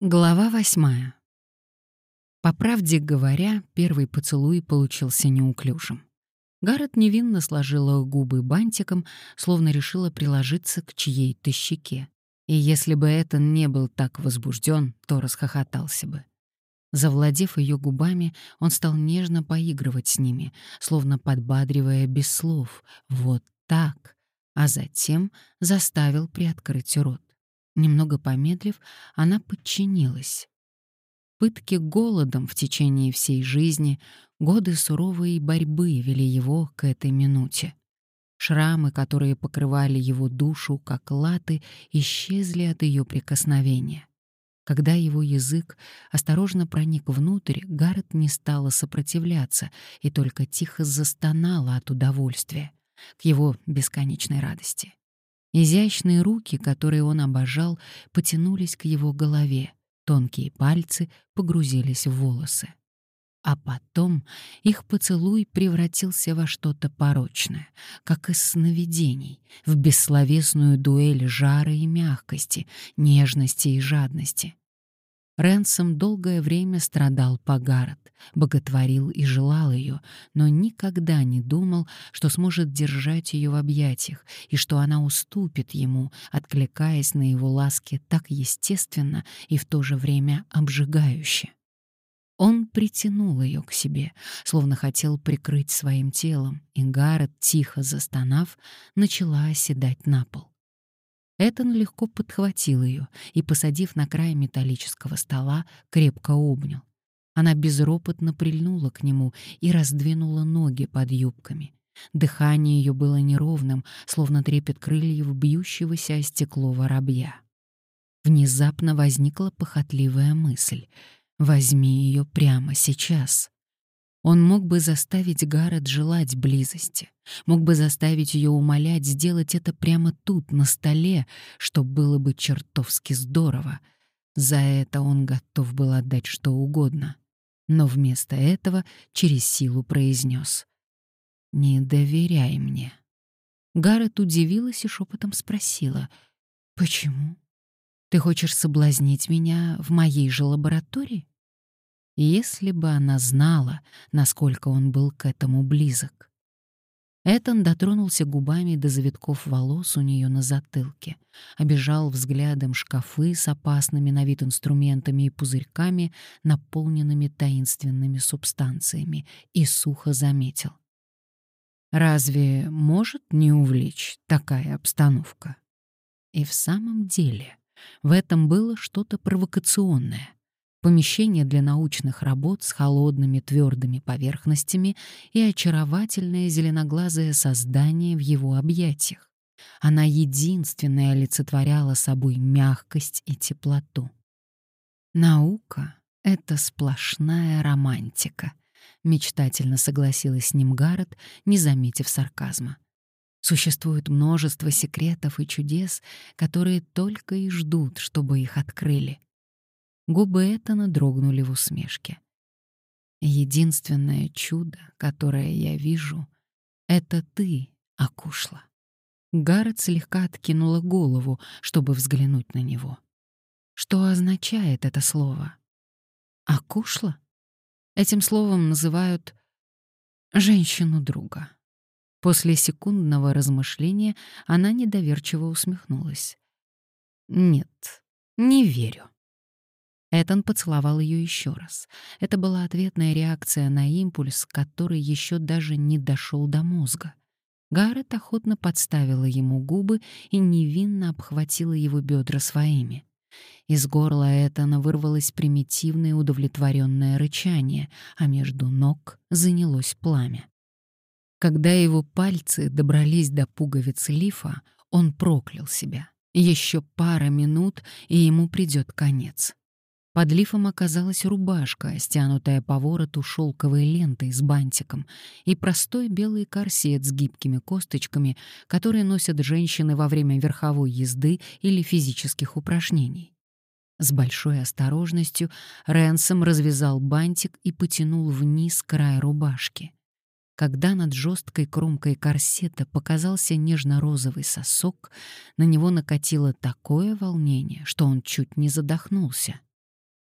Глава восьмая. По правде говоря, первый поцелуй получился неуклюжим. Гаррет невинно сложила губы бантиком, словно решила приложиться к чьей-то щеке. И если бы Этан не был так возбужден, то расхохотался бы. Завладев ее губами, он стал нежно поигрывать с ними, словно подбадривая без слов «вот так», а затем заставил приоткрыть рот. Немного помедлив, она подчинилась. Пытки голодом в течение всей жизни, годы суровой борьбы вели его к этой минуте. Шрамы, которые покрывали его душу, как латы, исчезли от ее прикосновения. Когда его язык осторожно проник внутрь, Гаррет не стала сопротивляться и только тихо застонала от удовольствия, к его бесконечной радости. Изящные руки, которые он обожал, потянулись к его голове, тонкие пальцы погрузились в волосы. А потом их поцелуй превратился во что-то порочное, как из сновидений, в бессловесную дуэль жара и мягкости, нежности и жадности. Ренсом долгое время страдал по Гаррет, боготворил и желал ее, но никогда не думал, что сможет держать ее в объятиях и что она уступит ему, откликаясь на его ласки так естественно и в то же время обжигающе. Он притянул ее к себе, словно хотел прикрыть своим телом, и Гаррет, тихо застонав, начала оседать на пол. Этон легко подхватил ее и, посадив на край металлического стола, крепко обнял. Она безропотно прильнула к нему и раздвинула ноги под юбками. Дыхание ее было неровным, словно трепет крыльев бьющегося о стекло воробья. Внезапно возникла похотливая мысль — возьми ее прямо сейчас. Он мог бы заставить Гаррет желать близости, мог бы заставить ее умолять сделать это прямо тут, на столе, что было бы чертовски здорово. За это он готов был отдать что угодно. Но вместо этого через силу произнес «Не доверяй мне». Гаррет удивилась и шепотом спросила «Почему? Ты хочешь соблазнить меня в моей же лаборатории?» Если бы она знала, насколько он был к этому близок. Этон дотронулся губами до завитков волос у нее на затылке, обежал взглядом шкафы с опасными на вид инструментами и пузырьками, наполненными таинственными субстанциями, и сухо заметил. «Разве может не увлечь такая обстановка?» И в самом деле в этом было что-то провокационное помещение для научных работ с холодными твердыми поверхностями и очаровательное зеленоглазое создание в его объятиях. Она единственная олицетворяла собой мягкость и теплоту. Наука — это сплошная романтика, мечтательно согласилась с ним Гаррет, не заметив сарказма. Существует множество секретов и чудес, которые только и ждут, чтобы их открыли. Губы Этана дрогнули в усмешке. «Единственное чудо, которое я вижу, — это ты, Акушла». Гаррет слегка откинула голову, чтобы взглянуть на него. Что означает это слово? Акушла? Этим словом называют женщину друга. После секундного размышления она недоверчиво усмехнулась. «Нет, не верю». Этан поцеловал ее еще раз. Это была ответная реакция на импульс, который еще даже не дошел до мозга. Гаррет охотно подставила ему губы и невинно обхватила его бедра своими. Из горла Этана вырвалось примитивное удовлетворенное рычание, а между ног занялось пламя. Когда его пальцы добрались до пуговиц лифа, он проклял себя. Еще пара минут, и ему придет конец. Под лифом оказалась рубашка, стянутая по вороту шелковой лентой с бантиком, и простой белый корсет с гибкими косточками, которые носят женщины во время верховой езды или физических упражнений. С большой осторожностью Ренсом развязал бантик и потянул вниз край рубашки. Когда над жесткой кромкой корсета показался нежно-розовый сосок, на него накатило такое волнение, что он чуть не задохнулся.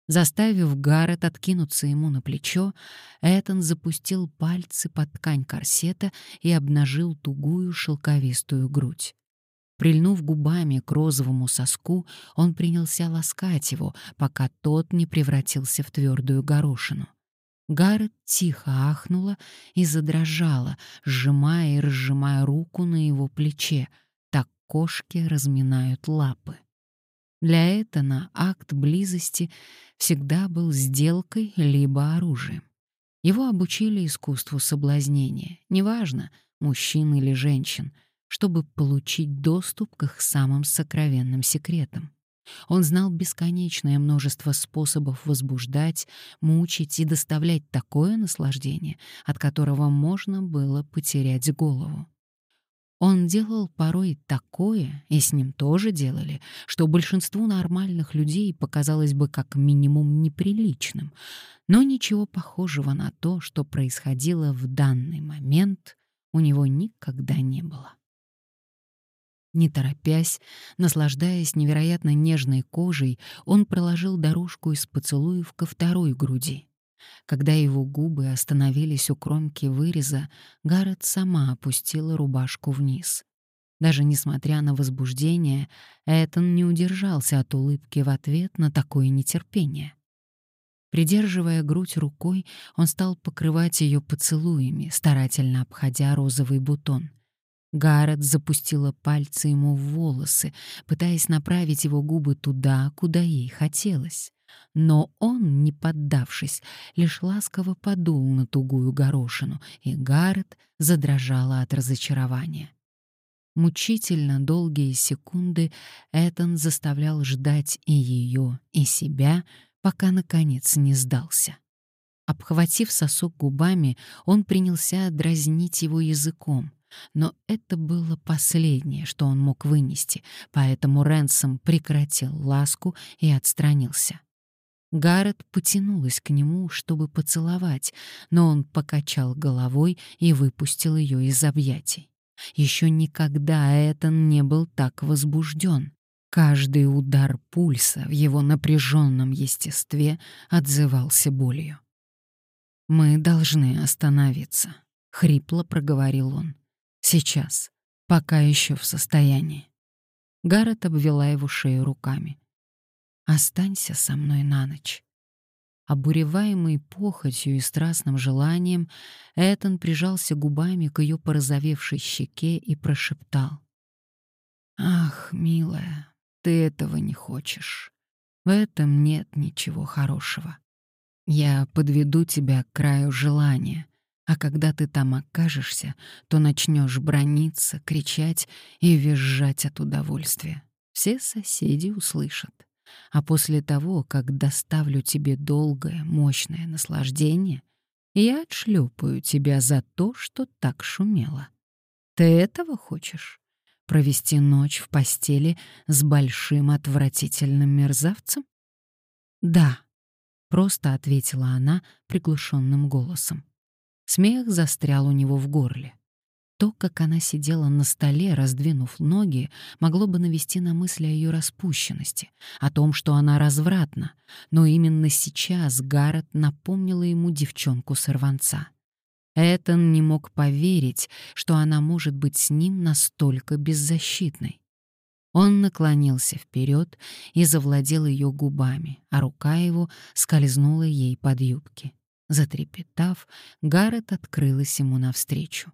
Заставив Гаррет откинуться ему на плечо, Этан запустил пальцы под ткань корсета и обнажил тугую шелковистую грудь. Прильнув губами к розовому соску, он принялся ласкать его, пока тот не превратился в твердую горошину. Гаррет тихо ахнула и задрожала, сжимая и разжимая руку на его плече, так кошки разминают лапы. Для Этана акт близости всегда был сделкой либо оружием. Его обучили искусству соблазнения, неважно, мужчин или женщин — чтобы получить доступ к их самым сокровенным секретам. Он знал бесконечное множество способов возбуждать, мучить и доставлять такое наслаждение, от которого можно было потерять голову. Он делал порой такое, и с ним тоже делали, что большинству нормальных людей показалось бы как минимум неприличным, но ничего похожего на то, что происходило в данный момент, у него никогда не было. Не торопясь, наслаждаясь невероятно нежной кожей, он проложил дорожку из поцелуев ко второй груди. Когда его губы остановились у кромки выреза, Гаррет сама опустила рубашку вниз. Даже несмотря на возбуждение, Этон не удержался от улыбки в ответ на такое нетерпение. Придерживая грудь рукой, он стал покрывать ее поцелуями, старательно обходя розовый бутон — Гаррет запустила пальцы ему в волосы, пытаясь направить его губы туда, куда ей хотелось. Но он, не поддавшись, лишь ласково подул на тугую горошину, и Гаррет задрожала от разочарования. Мучительно долгие секунды Этан заставлял ждать и ее, и себя, пока, наконец, не сдался. Обхватив сосок губами, он принялся дразнить его языком — но это было последнее, что он мог вынести, поэтому Ренсом прекратил ласку и отстранился. Гаррет потянулась к нему, чтобы поцеловать, но он покачал головой и выпустил ее из объятий. Еще никогда Этан не был так возбужден. Каждый удар пульса в его напряженном естестве отзывался болью. «Мы должны остановиться», — хрипло проговорил он. Сейчас, пока еще в состоянии. Гаррет обвела его шею руками. «Останься со мной на ночь». Обуреваемый похотью и страстным желанием, Этан прижался губами к ее порозовевшей щеке и прошептал. «Ах, милая, ты этого не хочешь. В этом нет ничего хорошего. Я подведу тебя к краю желания, а когда ты там окажешься, то начнешь брониться, кричать и визжать от удовольствия. Все соседи услышат. А после того, как доставлю тебе долгое, мощное наслаждение, я отшлепаю тебя за то, что так шумело. Ты этого хочешь? Провести ночь в постели с большим отвратительным мерзавцем? Да, просто ответила она приглушенным голосом. Смех застрял у него в горле. То, как она сидела на столе, раздвинув ноги, могло бы навести на мысли о ее распущенности, о том, что она развратна, но именно сейчас Гаррет напомнила ему девчонку-сорванца. Этон не мог поверить, что она может быть с ним настолько беззащитной. Он наклонился вперед и завладел ее губами, а рука его скользнула ей под юбки. Затрепетав, Гаррет открылась ему навстречу.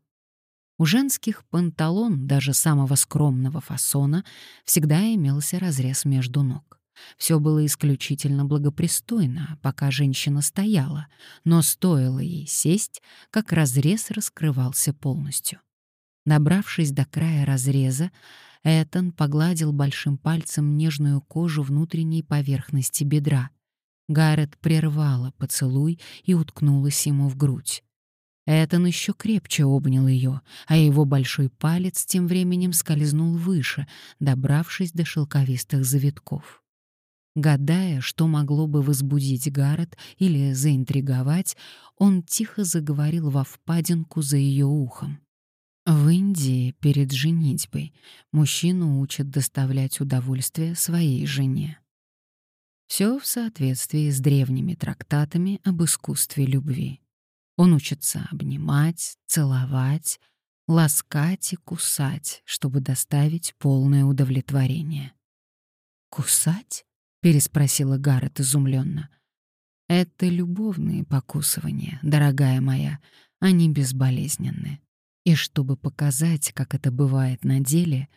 У женских панталон, даже самого скромного фасона, всегда имелся разрез между ног. Все было исключительно благопристойно, пока женщина стояла, но стоило ей сесть, как разрез раскрывался полностью. Набравшись до края разреза, Этан погладил большим пальцем нежную кожу внутренней поверхности бедра, Гаррет прервала поцелуй и уткнулась ему в грудь. Этан еще крепче обнял ее, а его большой палец тем временем скользнул выше, добравшись до шелковистых завитков. Гадая, что могло бы возбудить Гаррет или заинтриговать, он тихо заговорил во впадинку за ее ухом. В Индии перед женитьбой мужчину учат доставлять удовольствие своей жене. Все в соответствии с древними трактатами об искусстве любви. Он учится обнимать, целовать, ласкать и кусать, чтобы доставить полное удовлетворение. «Кусать?» — переспросила Гаррет изумленно. «Это любовные покусывания, дорогая моя, они безболезненны. И чтобы показать, как это бывает на деле,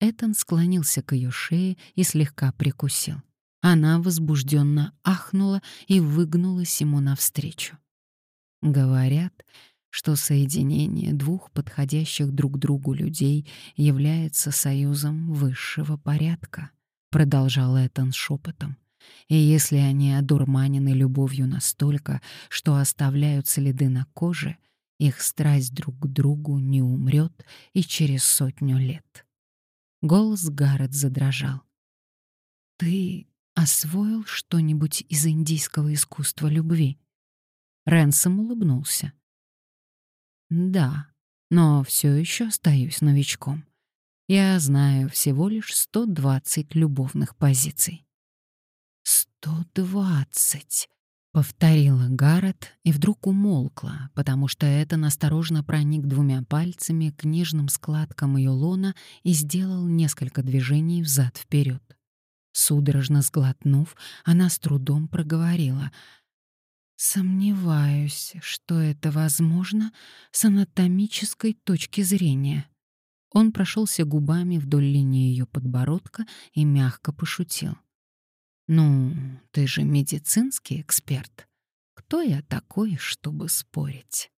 Этан склонился к ее шее и слегка прикусил. Она возбужденно ахнула и выгнулась ему навстречу. Говорят, что соединение двух подходящих друг другу людей является союзом высшего порядка, продолжал Этан шепотом. И если они одурманены любовью настолько, что оставляют следы на коже, их страсть друг к другу не умрет и через сотню лет. Голос Гаррет задрожал. «Ты освоил что-нибудь из индийского искусства любви?» Ренсом улыбнулся. Да, но все еще остаюсь новичком. Я знаю всего лишь 120 любовных позиций. «120!» — повторила Гаррет и вдруг умолкла, потому что это насторожно проник двумя пальцами к нежным складкам ее лона и сделал несколько движений взад-вперед. Судорожно сглотнув, она с трудом проговорила — Сомневаюсь, что это возможно с анатомической точки зрения. Он прошелся губами вдоль линии ее подбородка и мягко пошутил. «Ну, ты же медицинский эксперт. Кто я такой, чтобы спорить?»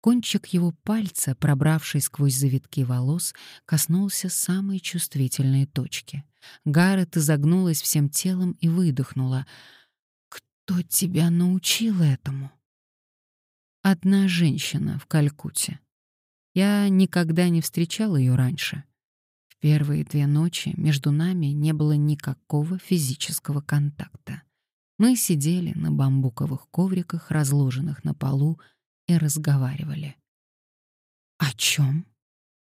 Кончик его пальца, пробравший сквозь завитки волос, коснулся самой чувствительной точки. Гаррет изогнулась всем телом и выдохнула — кто тебя научил этому? Одна женщина в Калькутте. Я никогда не встречал ее раньше. В первые две ночи между нами не было никакого физического контакта. Мы сидели на бамбуковых ковриках, разложенных на полу, и разговаривали. «О чем?»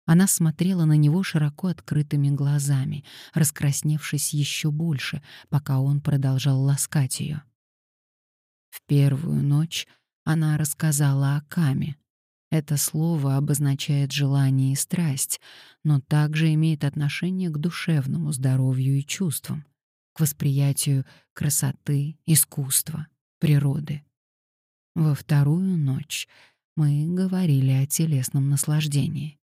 Она смотрела на него широко открытыми глазами, раскрасневшись еще больше, пока он продолжал ласкать ее. В первую ночь она рассказала о Каме. Это слово обозначает желание и страсть, но также имеет отношение к душевному здоровью и чувствам, к восприятию красоты, искусства, природы. Во вторую ночь мы говорили о телесном наслаждении.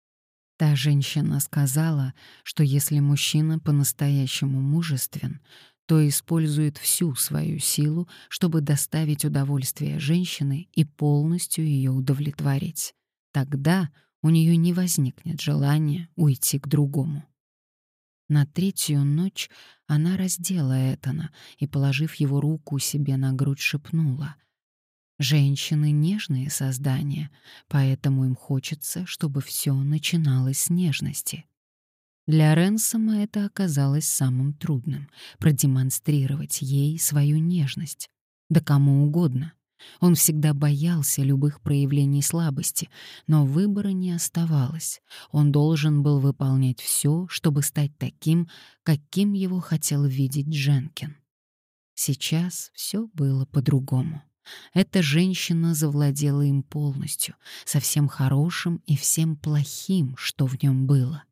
Та женщина сказала, что если мужчина по-настоящему мужествен, то использует всю свою силу, чтобы доставить удовольствие женщины и полностью ее удовлетворить. Тогда у нее не возникнет желания уйти к другому. На третью ночь она раздела Этана и, положив его руку себе на грудь, шепнула. «Женщины — нежные создания, поэтому им хочется, чтобы все начиналось с нежности». Для Ренсома это оказалось самым трудным — продемонстрировать ей свою нежность. Да кому угодно. Он всегда боялся любых проявлений слабости, но выбора не оставалось. Он должен был выполнять все, чтобы стать таким, каким его хотел видеть Дженкин. Сейчас все было по-другому. Эта женщина завладела им полностью, со всем хорошим и всем плохим, что в нем было.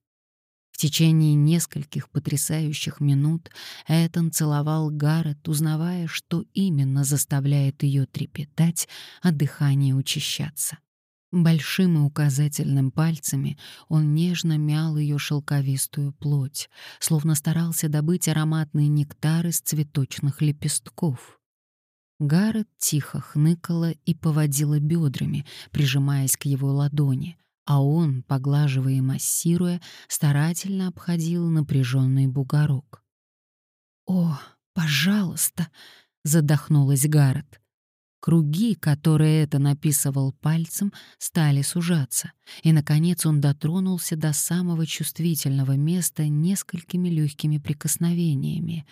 В течение нескольких потрясающих минут Этан целовал Гаррет, узнавая, что именно заставляет ее трепетать, а дыхание учащаться. Большим и указательным пальцами он нежно мял ее шелковистую плоть, словно старался добыть ароматный нектар из цветочных лепестков. Гаррет тихо хныкала и поводила бедрами, прижимаясь к его ладони — а он, поглаживая и массируя, старательно обходил напряженный бугорок. «О, пожалуйста!» — задохнулась Гаррет. Круги, которые это написывал пальцем, стали сужаться, и, наконец, он дотронулся до самого чувствительного места несколькими легкими прикосновениями.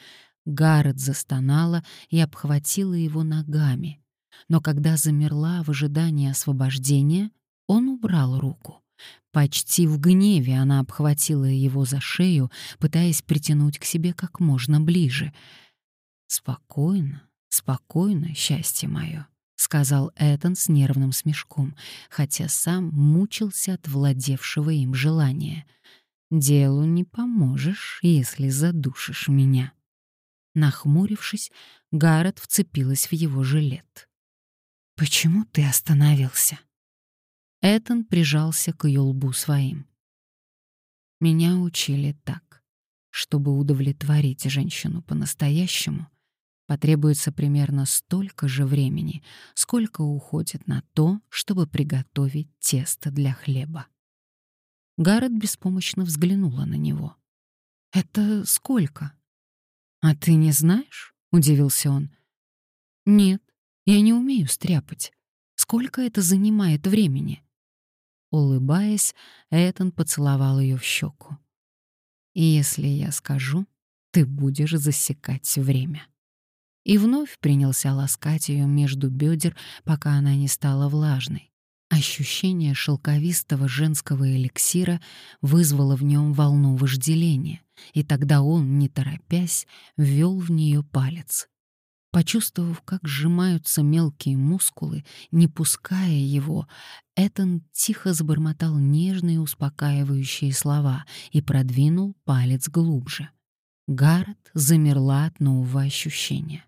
Гаррет застонала и обхватила его ногами. Но когда замерла в ожидании освобождения, он убрал руку. Почти в гневе она обхватила его за шею, пытаясь притянуть к себе как можно ближе. Спокойно, спокойно, счастье мое, сказал Этан с нервным смешком, хотя сам мучился от владевшего им желания. Делу не поможешь, если задушишь меня. Нахмурившись, Гаррет вцепилась в его жилет. «Почему ты остановился?» Этан прижался к ее лбу своим. «Меня учили так. Чтобы удовлетворить женщину по-настоящему, потребуется примерно столько же времени, сколько уходит на то, чтобы приготовить тесто для хлеба». Гаррет беспомощно взглянула на него. «Это сколько?» «А ты не знаешь?» — удивился он. «Нет, я не умею стряпать. Сколько это занимает времени?» Улыбаясь, Этан поцеловал ее в щеку. «И если я скажу, ты будешь засекать время». И вновь принялся ласкать ее между бедер, пока она не стала влажной. Ощущение шелковистого женского эликсира вызвало в нем волну вожделения, и тогда он, не торопясь, ввел в нее палец. Почувствовав, как сжимаются мелкие мускулы, не пуская его, Этан тихо забормотал нежные успокаивающие слова и продвинул палец глубже. Гаррет замерла от нового ощущения.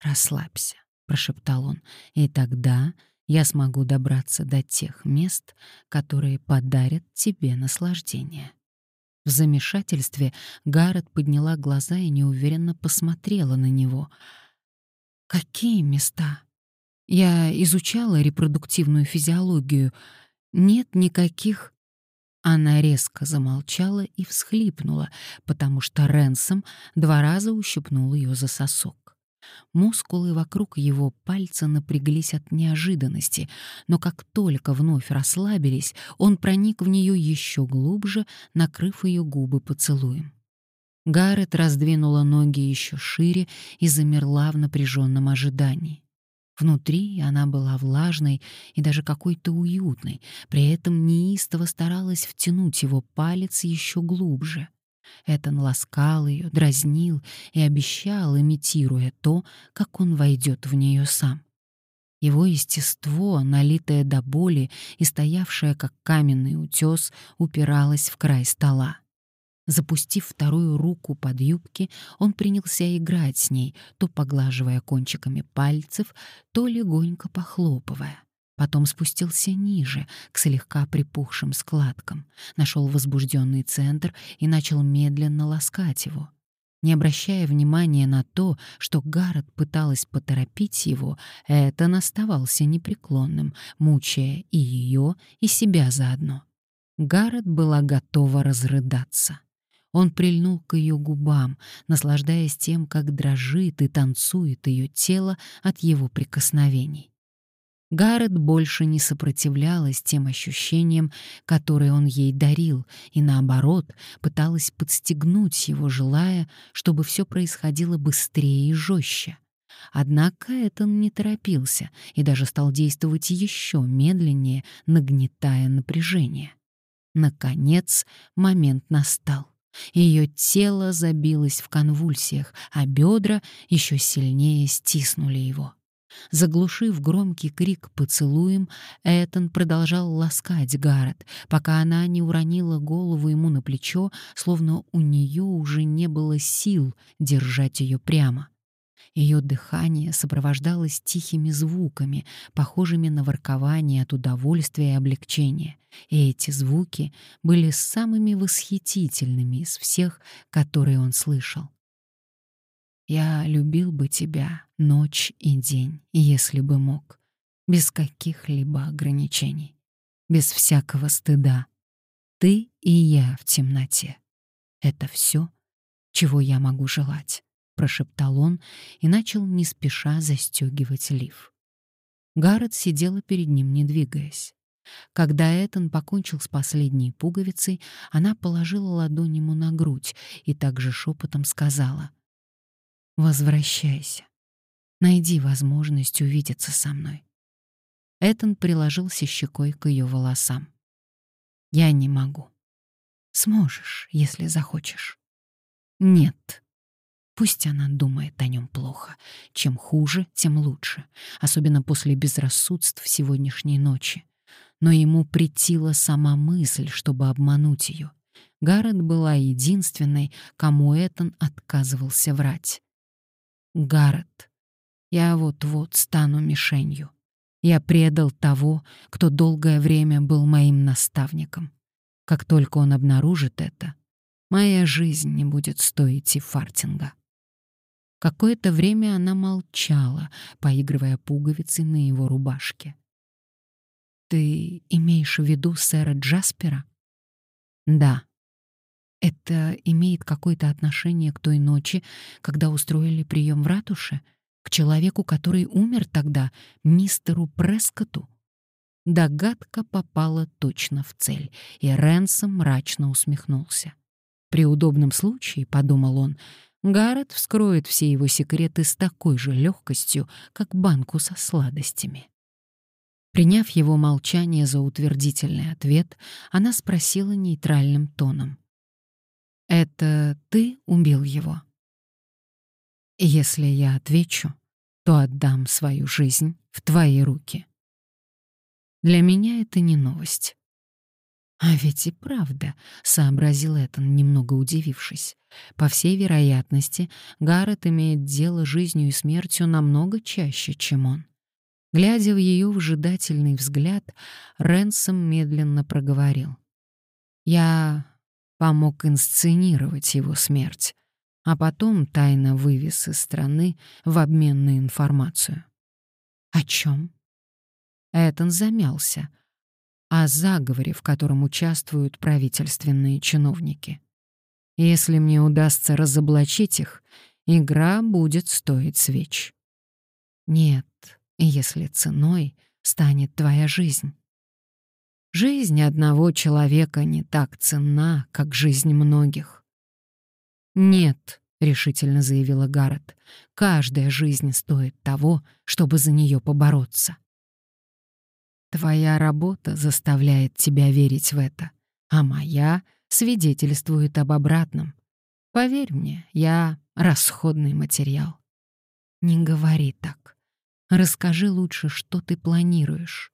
«Расслабься», — прошептал он, — «и тогда я смогу добраться до тех мест, которые подарят тебе наслаждение. В замешательстве Гаррет подняла глаза и неуверенно посмотрела на него. «Какие места?» «Я изучала репродуктивную физиологию. Нет никаких...» Она резко замолчала и всхлипнула, потому что Ренсом два раза ущипнул ее за сосок. Мускулы вокруг его пальца напряглись от неожиданности, но как только вновь расслабились, он проник в нее еще глубже, накрыв ее губы поцелуем. Гаррет раздвинула ноги еще шире и замерла в напряженном ожидании. Внутри она была влажной и даже какой-то уютной, при этом неистово старалась втянуть его палец еще глубже — Этан ласкал ее, дразнил и обещал, имитируя то, как он войдет в нее сам. Его естество, налитое до боли и стоявшее как каменный утес, упиралось в край стола. Запустив вторую руку под юбки, он принялся играть с ней, то поглаживая кончиками пальцев, то легонько похлопывая. Потом спустился ниже, к слегка припухшим складкам, нашел возбужденный центр и начал медленно ласкать его. Не обращая внимания на то, что Гаррет пыталась поторопить его, Этан оставался непреклонным, мучая и ее, и себя заодно. Гаррет была готова разрыдаться. Он прильнул к ее губам, наслаждаясь тем, как дрожит и танцует ее тело от его прикосновений. Гаррет больше не сопротивлялась тем ощущениям, которые он ей дарил, и наоборот, пыталась подстегнуть его, желая, чтобы все происходило быстрее и жестче. Однако Этан не торопился и даже стал действовать еще медленнее, нагнетая напряжение. Наконец, момент настал. Ее тело забилось в конвульсиях, а бедра еще сильнее стиснули его. Заглушив громкий крик поцелуем, Этан продолжал ласкать Гаррет, пока она не уронила голову ему на плечо, словно у нее уже не было сил держать ее прямо. Ее дыхание сопровождалось тихими звуками, похожими на воркование от удовольствия и облегчения, и эти звуки были самыми восхитительными из всех, которые он слышал. Я любил бы тебя ночь и день, если бы мог, без каких-либо ограничений, без всякого стыда. Ты и я в темноте. Это все, чего я могу желать, прошептал он и начал не спеша застегивать лиф. Гаррет сидела перед ним, не двигаясь. Когда Этан покончил с последней пуговицей, она положила ладонь ему на грудь и также шепотом сказала — Возвращайся. Найди возможность увидеться со мной. Этан приложился щекой к ее волосам. Я не могу. Сможешь, если захочешь. Нет. Пусть она думает о нем плохо. Чем хуже, тем лучше. Особенно после безрассудств сегодняшней ночи. Но ему претила сама мысль, чтобы обмануть ее. Гаррет была единственной, кому Этан отказывался врать. Гаррет, я вот-вот стану мишенью. Я предал того, кто долгое время был моим наставником. Как только он обнаружит это, моя жизнь не будет стоить и фартинга. Какое-то время она молчала, поигрывая пуговицей на его рубашке. «Ты имеешь в виду сэра Джаспера?» «Да», это имеет какое-то отношение к той ночи, когда устроили прием в ратуше? К человеку, который умер тогда, мистеру Прескоту? Догадка попала точно в цель, и Ренсом мрачно усмехнулся. При удобном случае, — подумал он, — Гаррет вскроет все его секреты с такой же легкостью, как банку со сладостями. Приняв его молчание за утвердительный ответ, она спросила нейтральным тоном. Это ты убил его? Если я отвечу, то отдам свою жизнь в твои руки. Для меня это не новость. А ведь и правда, сообразил Этан, немного удивившись. По всей вероятности, Гаррет имеет дело жизнью и смертью намного чаще, чем он. Глядя в ее выжидательный взгляд, Ренсом медленно проговорил. «Я помог инсценировать его смерть, а потом тайно вывез из страны в обмен на информацию. О чем? Этон замялся. О заговоре, в котором участвуют правительственные чиновники. Если мне удастся разоблачить их, игра будет стоить свеч. Нет, если ценой станет твоя жизнь. Жизнь одного человека не так ценна, как жизнь многих. «Нет», — решительно заявила Гаррет, — «каждая жизнь стоит того, чтобы за нее побороться». Твоя работа заставляет тебя верить в это, а моя свидетельствует об обратном. Поверь мне, я расходный материал. Не говори так. Расскажи лучше, что ты планируешь.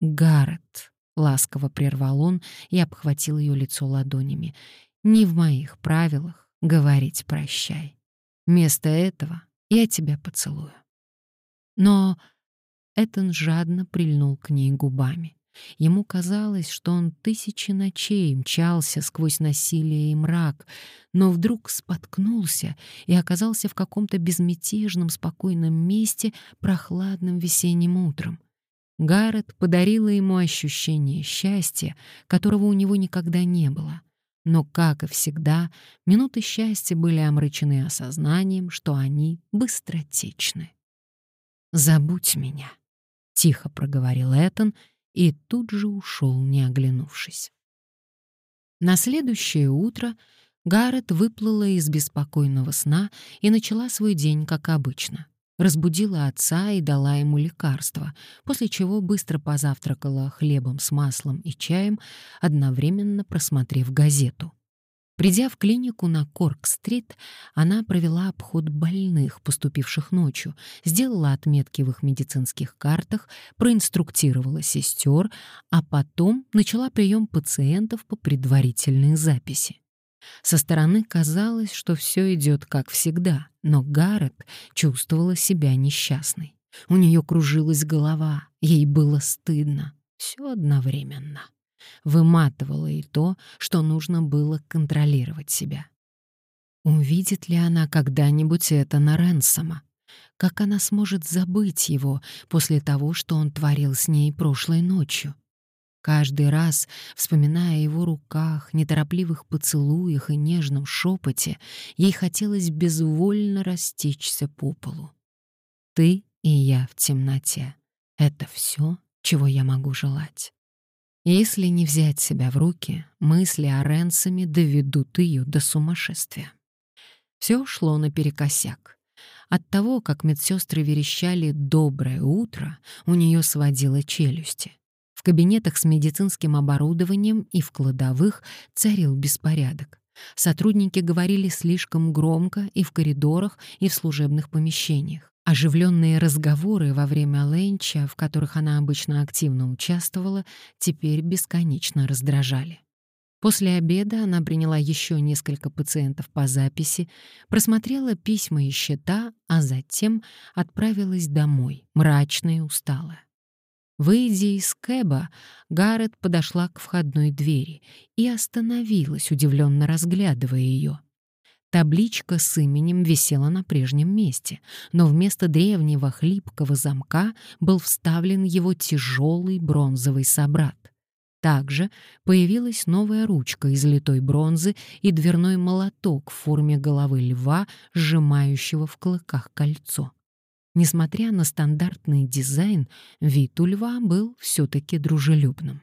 Гаррет, Ласково прервал он и обхватил ее лицо ладонями. «Не в моих правилах говорить прощай. Вместо этого я тебя поцелую». Но Этан жадно прильнул к ней губами. Ему казалось, что он тысячи ночей мчался сквозь насилие и мрак, но вдруг споткнулся и оказался в каком-то безмятежном, спокойном месте прохладным весенним утром. Гаррет подарила ему ощущение счастья, которого у него никогда не было. Но, как и всегда, минуты счастья были омрачены осознанием, что они быстротечны. «Забудь меня», — тихо проговорил Этан и тут же ушел, не оглянувшись. На следующее утро Гаррет выплыла из беспокойного сна и начала свой день, как обычно разбудила отца и дала ему лекарство, после чего быстро позавтракала хлебом с маслом и чаем, одновременно просмотрев газету. Придя в клинику на Корк-стрит, она провела обход больных, поступивших ночью, сделала отметки в их медицинских картах, проинструктировала сестер, а потом начала прием пациентов по предварительной записи. Со стороны казалось, что все идет как всегда, но Гаррет чувствовала себя несчастной. У нее кружилась голова, ей было стыдно. Все одновременно. Выматывало и то, что нужно было контролировать себя. Увидит ли она когда-нибудь это на Ренсома? Как она сможет забыть его после того, что он творил с ней прошлой ночью? Каждый раз, вспоминая о его руках, неторопливых поцелуях и нежном шепоте, ей хотелось безвольно растечься по полу. «Ты и я в темноте — это все, чего я могу желать». Если не взять себя в руки, мысли о Ренсоме доведут ее до сумасшествия. Все шло наперекосяк. От того, как медсестры верещали «доброе утро», у нее сводило челюсти. В кабинетах с медицинским оборудованием и в кладовых царил беспорядок. Сотрудники говорили слишком громко и в коридорах, и в служебных помещениях. Оживленные разговоры во время ленча, в которых она обычно активно участвовала, теперь бесконечно раздражали. После обеда она приняла еще несколько пациентов по записи, просмотрела письма и счета, а затем отправилась домой, мрачная и усталая. Выйдя из кэба, Гаррет подошла к входной двери и остановилась, удивленно разглядывая ее. Табличка с именем висела на прежнем месте, но вместо древнего хлипкого замка был вставлен его тяжелый бронзовый собрат. Также появилась новая ручка из литой бронзы и дверной молоток в форме головы льва, сжимающего в клыках кольцо. Несмотря на стандартный дизайн, вид у льва был все-таки дружелюбным.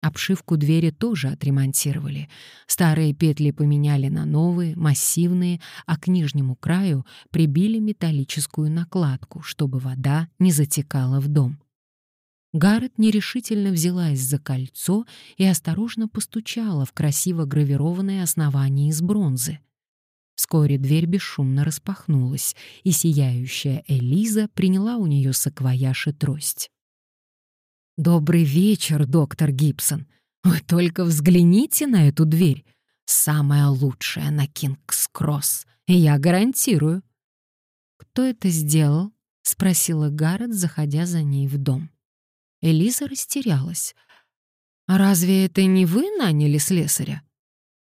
Обшивку двери тоже отремонтировали. Старые петли поменяли на новые, массивные, а к нижнему краю прибили металлическую накладку, чтобы вода не затекала в дом. Гаррет нерешительно взялась за кольцо и осторожно постучала в красиво гравированное основание из бронзы. Вскоре дверь бесшумно распахнулась, и сияющая Элиза приняла у нее саквояж и трость. «Добрый вечер, доктор Гибсон. Вы только взгляните на эту дверь. Самая лучшая на Кингс-Кросс, я гарантирую». «Кто это сделал?» — спросила Гаррет, заходя за ней в дом. Элиза растерялась. «А разве это не вы наняли слесаря?»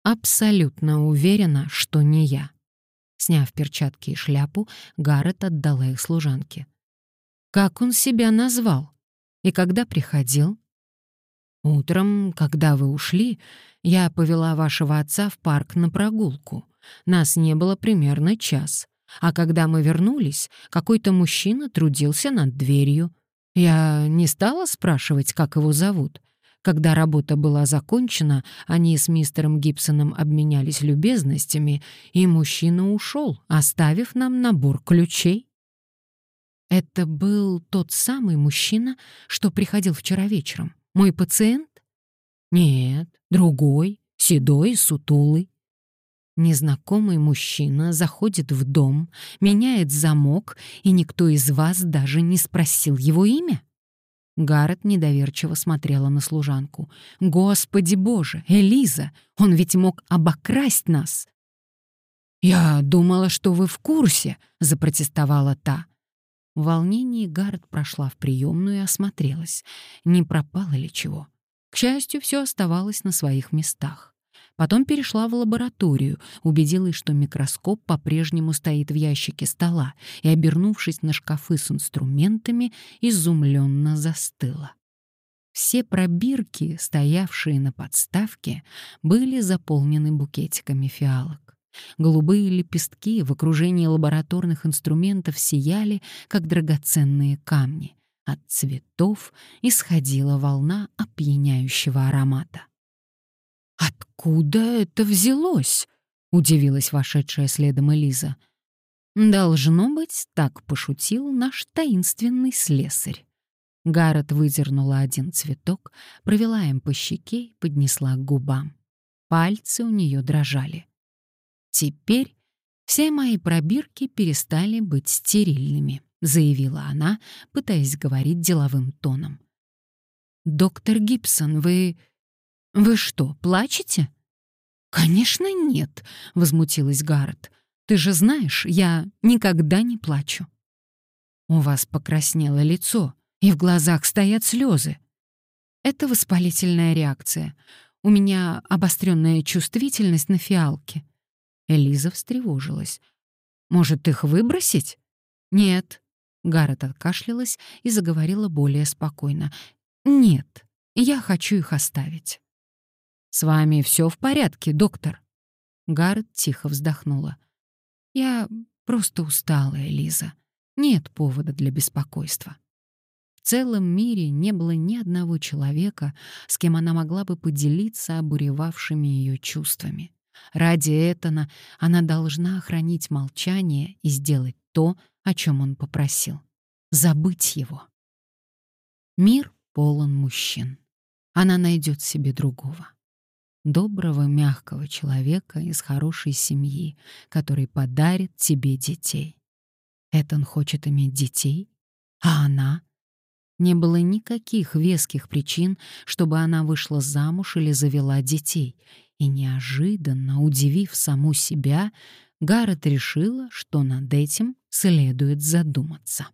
«Абсолютно уверена, что не я». Сняв перчатки и шляпу, Гаррет отдала их служанке. «Как он себя назвал? И когда приходил?» «Утром, когда вы ушли, я повела вашего отца в парк на прогулку. Нас не было примерно час. А когда мы вернулись, какой-то мужчина трудился над дверью. Я не стала спрашивать, как его зовут. Когда работа была закончена, они с мистером Гибсоном обменялись любезностями, и мужчина ушел, оставив нам набор ключей. Это был тот самый мужчина, что приходил вчера вечером. Мой пациент? Нет, другой, седой, сутулый. Незнакомый мужчина заходит в дом, меняет замок, и никто из вас даже не спросил его имя? Гаррет недоверчиво смотрела на служанку. «Господи боже, Элиза, он ведь мог обокрасть нас!» «Я думала, что вы в курсе», — запротестовала та. В волнении Гаррет прошла в приемную и осмотрелась, не пропало ли чего. К счастью, все оставалось на своих местах. Потом перешла в лабораторию, убедилась, что микроскоп по-прежнему стоит в ящике стола, и, обернувшись на шкафы с инструментами, изумленно застыла. Все пробирки, стоявшие на подставке, были заполнены букетиками фиалок. Голубые лепестки в окружении лабораторных инструментов сияли, как драгоценные камни. От цветов исходила волна опьяняющего аромата. «Откуда это взялось?» — удивилась вошедшая следом Элиза. «Должно быть, так пошутил наш таинственный слесарь». Гаррет выдернула один цветок, провела им по щеке и поднесла к губам. Пальцы у нее дрожали. «Теперь все мои пробирки перестали быть стерильными», — заявила она, пытаясь говорить деловым тоном. «Доктор Гибсон, вы «Вы что, плачете?» «Конечно нет», — возмутилась Гаррет. «Ты же знаешь, я никогда не плачу». «У вас покраснело лицо, и в глазах стоят слезы». «Это воспалительная реакция. У меня обостренная чувствительность на фиалки». Элиза встревожилась. «Может, их выбросить?» «Нет». Гаррет откашлялась и заговорила более спокойно. «Нет, я хочу их оставить». «С вами все в порядке, доктор?» Гаррет тихо вздохнула. «Я просто усталая, Лиза. Нет повода для беспокойства». В целом мире не было ни одного человека, с кем она могла бы поделиться обуревавшими ее чувствами. Ради этого она должна охранить молчание и сделать то, о чем он попросил. Забыть его. Мир полон мужчин. Она найдет себе другого. Доброго, мягкого человека из хорошей семьи, который подарит тебе детей. Этон хочет иметь детей, а она? Не было никаких веских причин, чтобы она вышла замуж или завела детей, и неожиданно, удивив саму себя, Гаррет решила, что над этим следует задуматься.